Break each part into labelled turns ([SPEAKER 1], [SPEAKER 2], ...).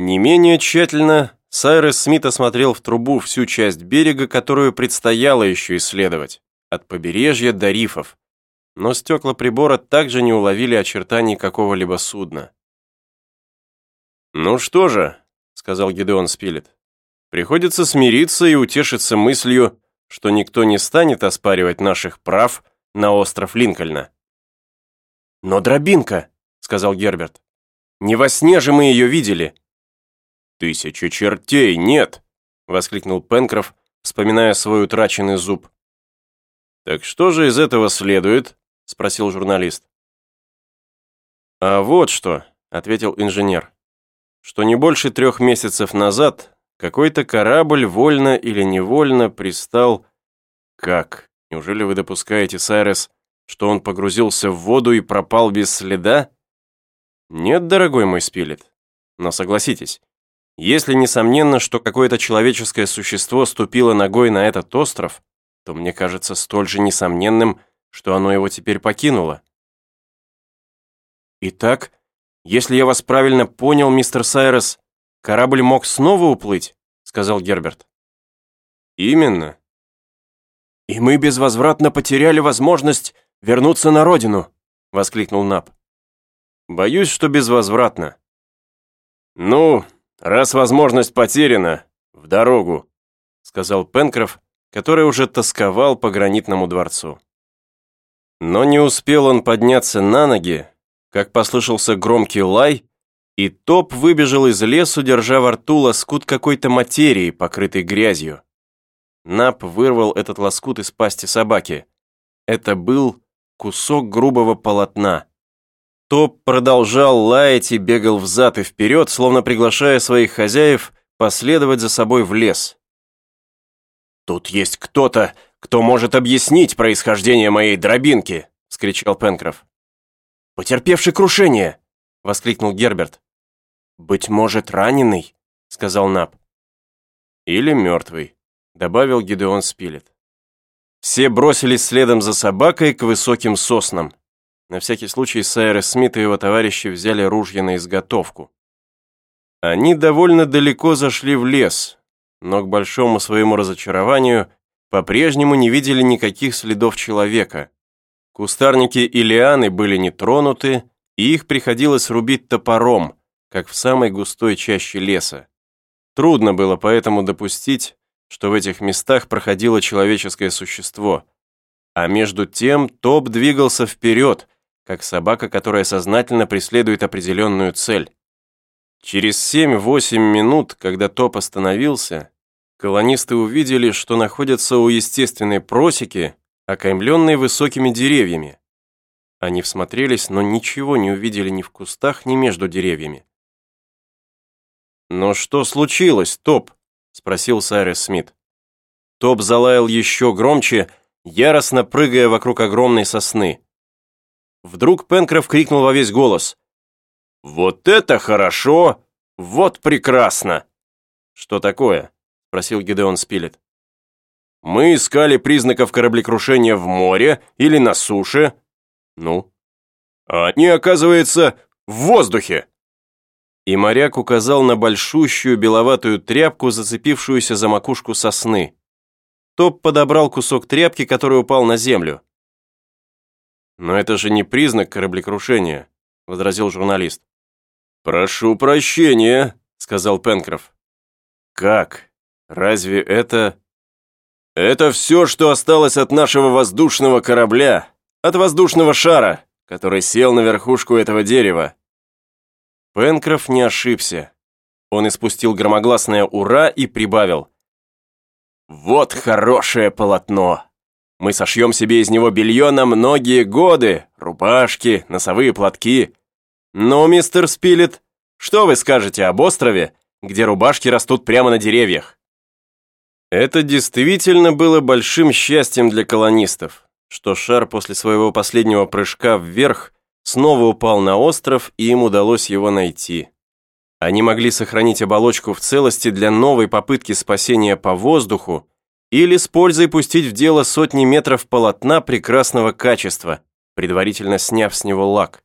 [SPEAKER 1] Не менее тщательно Сайрес Смит осмотрел в трубу всю часть берега, которую предстояло еще исследовать, от побережья до рифов, но стекла прибора также не уловили очертаний какого-либо судна. «Ну что же», — сказал Гидеон Спилет, «приходится смириться и утешиться мыслью, что никто не станет оспаривать наших прав на остров Линкольна». «Но дробинка», — сказал Герберт, «не во сне же мы ее видели». «Тысячу чертей, нет!» — воскликнул Пенкроф, вспоминая свой утраченный зуб. «Так что же из этого следует?» — спросил журналист. «А вот что», — ответил инженер, «что не больше трех месяцев назад какой-то корабль вольно или невольно пристал...» «Как? Неужели вы допускаете, Сайрес, что он погрузился в воду и пропал без следа?» «Нет, дорогой мой Спилет, но согласитесь, если несомненно, что какое-то человеческое существо ступило ногой на этот остров, то мне кажется столь же несомненным, что оно его теперь покинуло. Итак, если я вас правильно понял, мистер Сайрес, корабль мог снова уплыть, сказал Герберт. Именно. И мы безвозвратно потеряли возможность вернуться на родину, воскликнул Нап. Боюсь, что безвозвратно. Ну, «Раз возможность потеряна, в дорогу», сказал Пенкроф, который уже тосковал по гранитному дворцу. Но не успел он подняться на ноги, как послышался громкий лай, и Топ выбежал из лесу, держа во рту лоскут какой-то материи, покрытой грязью. Нап вырвал этот лоскут из пасти собаки. Это был кусок грубого полотна. Топ продолжал лаять и бегал взад и вперед, словно приглашая своих хозяев последовать за собой в лес. «Тут есть кто-то, кто может объяснить происхождение моей дробинки!» — скричал Пенкроф. «Потерпевший крушение!» — воскликнул Герберт. «Быть может, раненый?» — сказал Наб. «Или мертвый», — добавил Гидеон Спилет. Все бросились следом за собакой к высоким соснам. На всякий случай Сайрес Смит и его товарищи взяли ружья на изготовку. Они довольно далеко зашли в лес, но к большому своему разочарованию по-прежнему не видели никаких следов человека. Кустарники и лианы были не тронуты, и их приходилось рубить топором, как в самой густой чаще леса. Трудно было поэтому допустить, что в этих местах проходило человеческое существо. А между тем топ двигался вперед, как собака, которая сознательно преследует определенную цель. Через 7-8 минут, когда топ остановился, колонисты увидели, что находятся у естественной просеки, окаймленной высокими деревьями. Они всмотрелись, но ничего не увидели ни в кустах, ни между деревьями. «Но что случилось, Топ?» — спросил Сайрес Смит. Топ залаял еще громче, яростно прыгая вокруг огромной сосны. Вдруг Пенкроф крикнул во весь голос. «Вот это хорошо! Вот прекрасно!» «Что такое?» – спросил Гидеон Спилет. «Мы искали признаков кораблекрушения в море или на суше. Ну?» «А они, оказывается, в воздухе!» И моряк указал на большущую беловатую тряпку, зацепившуюся за макушку сосны. Топ подобрал кусок тряпки, который упал на землю. «Но это же не признак кораблекрушения», — возразил журналист. «Прошу прощения», — сказал Пенкроф. «Как? Разве это...» «Это все, что осталось от нашего воздушного корабля, от воздушного шара, который сел на верхушку этого дерева». Пенкроф не ошибся. Он испустил громогласное «Ура!» и прибавил. «Вот хорошее полотно!» Мы сошьем себе из него белье на многие годы, рубашки, носовые платки. Но, мистер Спилет, что вы скажете об острове, где рубашки растут прямо на деревьях? Это действительно было большим счастьем для колонистов, что шар после своего последнего прыжка вверх снова упал на остров, и им удалось его найти. Они могли сохранить оболочку в целости для новой попытки спасения по воздуху, или с пользой пустить в дело сотни метров полотна прекрасного качества, предварительно сняв с него лак.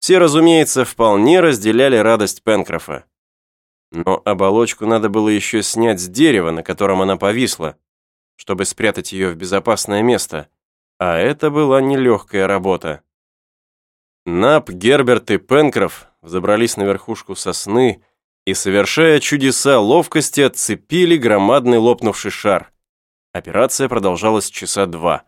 [SPEAKER 1] все, разумеется, вполне разделяли радость Пенкрофа. Но оболочку надо было еще снять с дерева, на котором она повисла, чтобы спрятать ее в безопасное место, а это была нелегкая работа. Нап, Герберт и Пенкроф взобрались на верхушку сосны и, совершая чудеса ловкости, отцепили громадный лопнувший шар. Операция продолжалась часа два.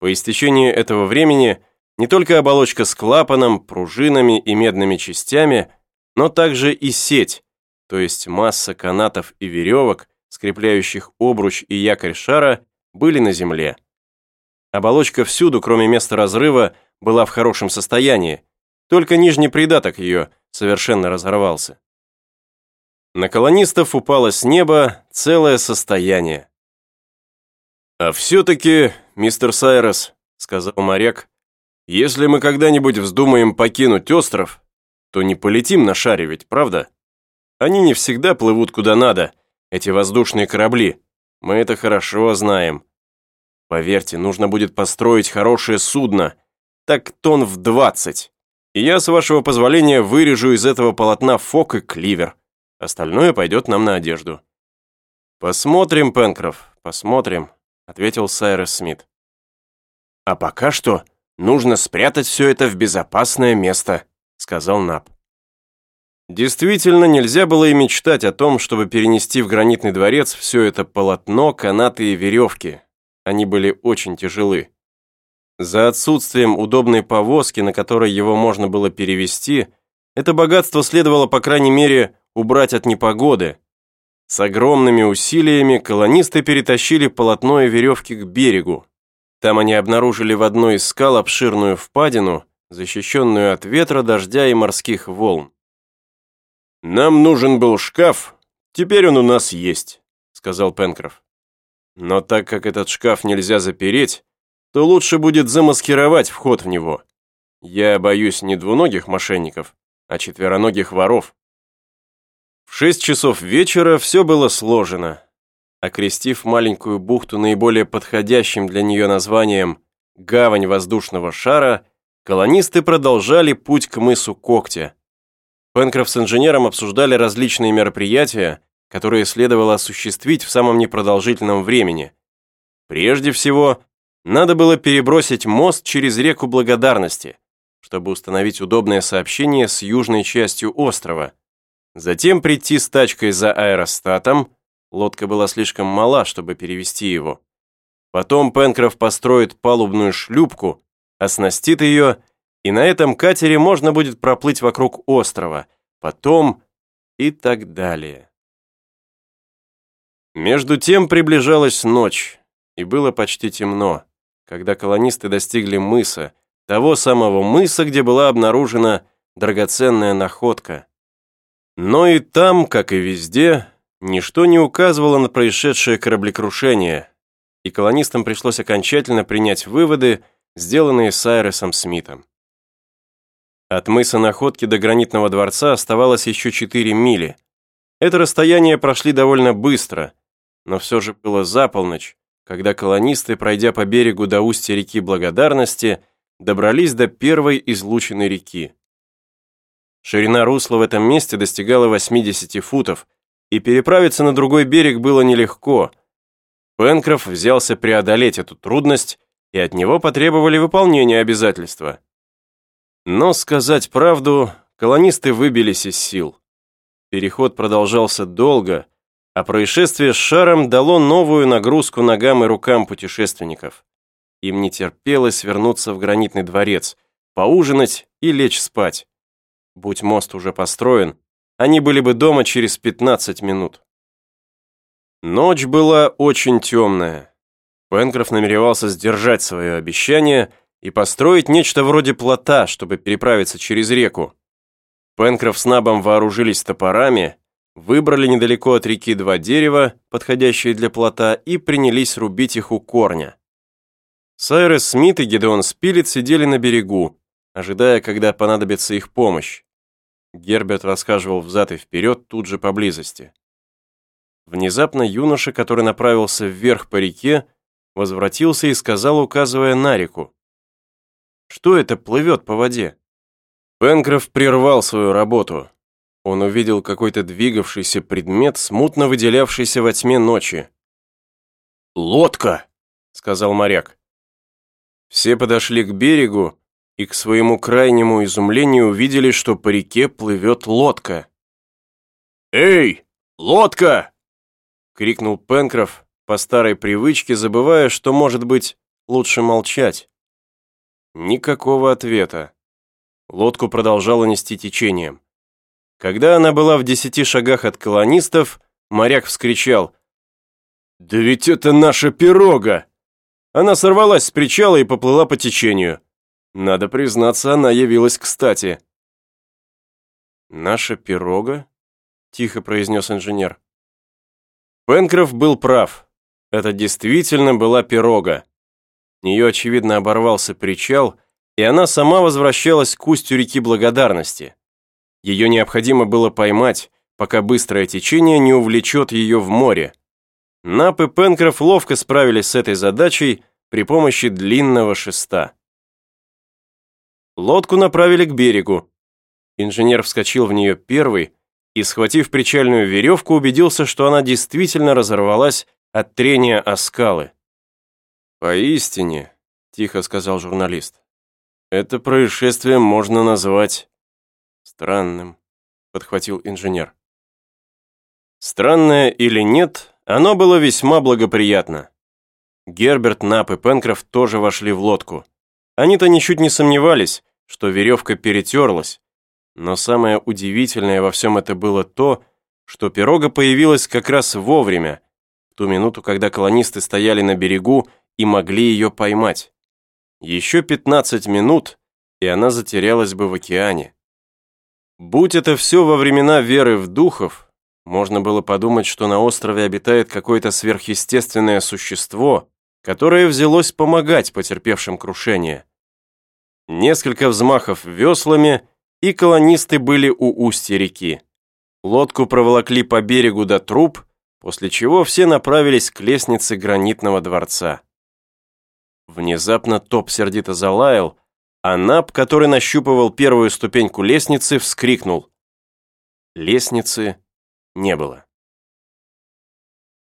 [SPEAKER 1] По истечении этого времени не только оболочка с клапаном, пружинами и медными частями, но также и сеть, то есть масса канатов и веревок, скрепляющих обруч и якорь шара, были на земле. Оболочка всюду, кроме места разрыва, была в хорошем состоянии, только нижний придаток ее совершенно разорвался. На колонистов упало с неба целое состояние. «А все-таки, мистер Сайрос», — сказал моряк, «если мы когда-нибудь вздумаем покинуть остров, то не полетим на шаре ведь, правда? Они не всегда плывут куда надо, эти воздушные корабли. Мы это хорошо знаем. Поверьте, нужно будет построить хорошее судно, так тон в двадцать. И я, с вашего позволения, вырежу из этого полотна фок и кливер. Остальное пойдет нам на одежду». «Посмотрим, Пенкроф, посмотрим», — ответил Сайрес Смит. «А пока что нужно спрятать все это в безопасное место», — сказал Нап. Действительно, нельзя было и мечтать о том, чтобы перенести в гранитный дворец все это полотно, канаты и веревки. Они были очень тяжелы. За отсутствием удобной повозки, на которой его можно было перевести, это богатство следовало, по крайней мере, убрать от непогоды. С огромными усилиями колонисты перетащили полотно и веревки к берегу. Там они обнаружили в одной из скал обширную впадину, защищенную от ветра, дождя и морских волн. «Нам нужен был шкаф, теперь он у нас есть», — сказал Пенкроф. «Но так как этот шкаф нельзя запереть, то лучше будет замаскировать вход в него. Я боюсь не двуногих мошенников, а четвероногих воров». В шесть часов вечера все было сложено. Окрестив маленькую бухту наиболее подходящим для нее названием «Гавань воздушного шара», колонисты продолжали путь к мысу Когтя. Пенкроф с инженером обсуждали различные мероприятия, которые следовало осуществить в самом непродолжительном времени. Прежде всего, надо было перебросить мост через реку Благодарности, чтобы установить удобное сообщение с южной частью острова. Затем прийти с тачкой за аэростатом, лодка была слишком мала, чтобы перевести его. Потом Пенкроф построит палубную шлюпку, оснастит ее и на этом катере можно будет проплыть вокруг острова, потом и так далее. Между тем приближалась ночь, и было почти темно, когда колонисты достигли мыса, того самого мыса, где была обнаружена драгоценная находка. Но и там, как и везде, ничто не указывало на происшедшее кораблекрушение, и колонистам пришлось окончательно принять выводы, сделанные Сайресом Смитом. От мыса Находки до гранитного дворца оставалось еще 4 мили. Это расстояние прошли довольно быстро, но все же было за полночь, когда колонисты, пройдя по берегу до устья реки Благодарности, добрались до первой излученной реки. Ширина русла в этом месте достигала 80 футов, и переправиться на другой берег было нелегко. Пенкроф взялся преодолеть эту трудность, и от него потребовали выполнения обязательства. Но, сказать правду, колонисты выбились из сил. Переход продолжался долго, а происшествие с шаром дало новую нагрузку ногам и рукам путешественников. Им не терпелось вернуться в гранитный дворец, поужинать и лечь спать. Будь мост уже построен, они были бы дома через 15 минут. Ночь была очень темная. Пенкроф намеревался сдержать свое обещание – и построить нечто вроде плота, чтобы переправиться через реку. Пенкроф с Набом вооружились топорами, выбрали недалеко от реки два дерева, подходящие для плота, и принялись рубить их у корня. Сайрес Смит и Гедеон Спилет сидели на берегу, ожидая, когда понадобится их помощь. Герберт рассказывал взад и вперед тут же поблизости. Внезапно юноша, который направился вверх по реке, возвратился и сказал, указывая на реку. Что это плывет по воде? Пенкроф прервал свою работу. Он увидел какой-то двигавшийся предмет, смутно выделявшийся во тьме ночи. «Лодка!» — сказал моряк. Все подошли к берегу и к своему крайнему изумлению увидели, что по реке плывет лодка. «Эй, лодка!» — крикнул Пенкроф по старой привычке, забывая, что, может быть, лучше молчать. Никакого ответа. Лодку продолжало нести течением. Когда она была в десяти шагах от колонистов, моряк вскричал «Да ведь это наша пирога!» Она сорвалась с причала и поплыла по течению. Надо признаться, она явилась кстати. «Наша пирога?» – тихо произнес инженер. Пенкроф был прав. Это действительно была пирога. Нее, очевидно, оборвался причал, и она сама возвращалась к устью реки Благодарности. Ее необходимо было поймать, пока быстрое течение не увлечет ее в море. Нап и Пенкроф ловко справились с этой задачей при помощи длинного шеста. Лодку направили к берегу. Инженер вскочил в нее первый и, схватив причальную веревку, убедился, что она действительно разорвалась от трения о скалы. «Поистине», — тихо сказал журналист, — «это происшествие можно назвать странным», — подхватил инженер. Странное или нет, оно было весьма благоприятно. Герберт, Нап и Пенкроф тоже вошли в лодку. Они-то ничуть не сомневались, что веревка перетерлась, но самое удивительное во всем это было то, что пирога появилась как раз вовремя, в ту минуту, когда колонисты стояли на берегу и могли ее поймать. Еще 15 минут, и она затерялась бы в океане. Будь это все во времена веры в духов, можно было подумать, что на острове обитает какое-то сверхъестественное существо, которое взялось помогать потерпевшим крушение. Несколько взмахов веслами, и колонисты были у устья реки. Лодку проволокли по берегу до труб, после чего все направились к лестнице гранитного дворца. Внезапно топ сердито залаял, а Нап, который нащупывал первую ступеньку лестницы, вскрикнул. Лестницы не было.